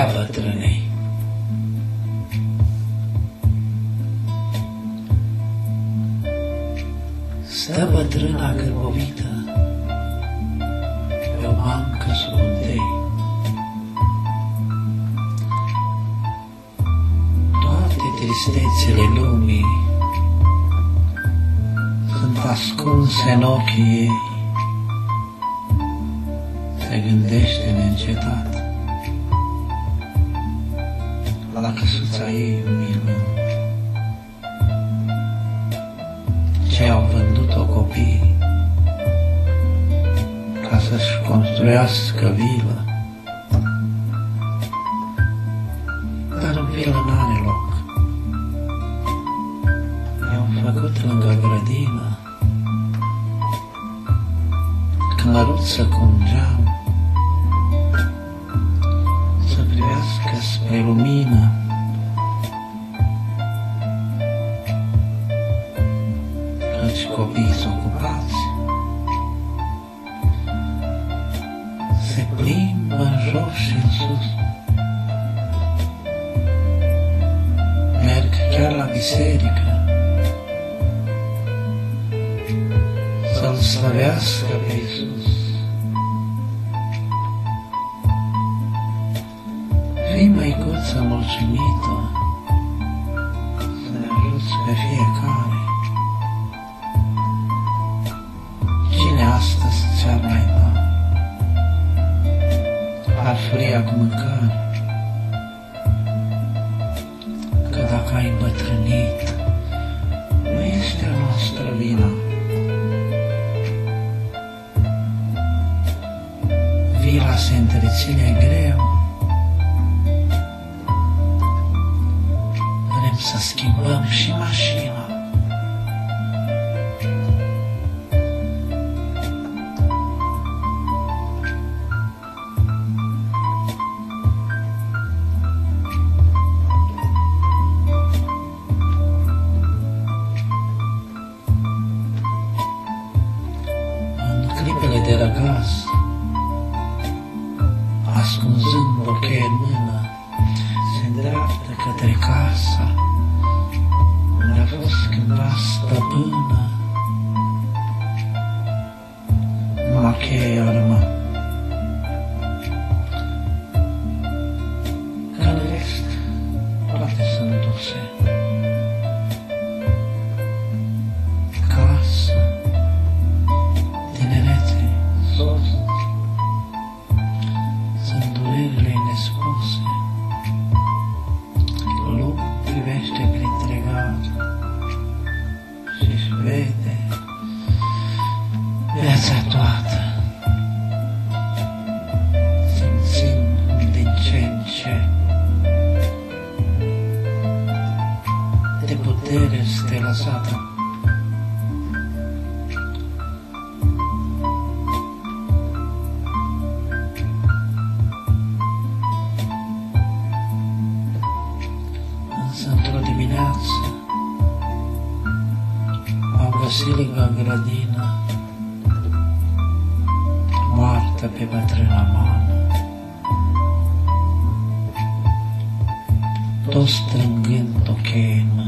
Stea bătrânei. Stă bătrâna gârbovită pe o bancă sub un tei. Toate tristețele lumii sunt ascunse în ochii ei. Se gândește neîncetat la căsuța ei umilând. Ce au vândut-o copiii ca să-și construiască vilă. Dar în vilă n-are loc. I-au făcut lângă grădină călăruță cu un geam să privească spre lumină. vescovi disoccupati. Se prima Jorge Jesus merca la miserica, salvaviasca Jesus. Prima i cosa molcemita, se la luce via cane. Astăzi ți-ar mai da farfuria cu mâncare? Că dacă ai îmbătrânit, nu este a noastră vina. Vila se întreține greu. Vrem să schimbăm și mașina. Ascunzând bocheie în mână, se îndreaptă către casa unde a fost cândva stăpână. Numai si veste per intrigato, si svede e assattuata. Potere stella. Au găsit lângă grădină moartă pe bătrâna mamă. Toți strângând o cheie în mână.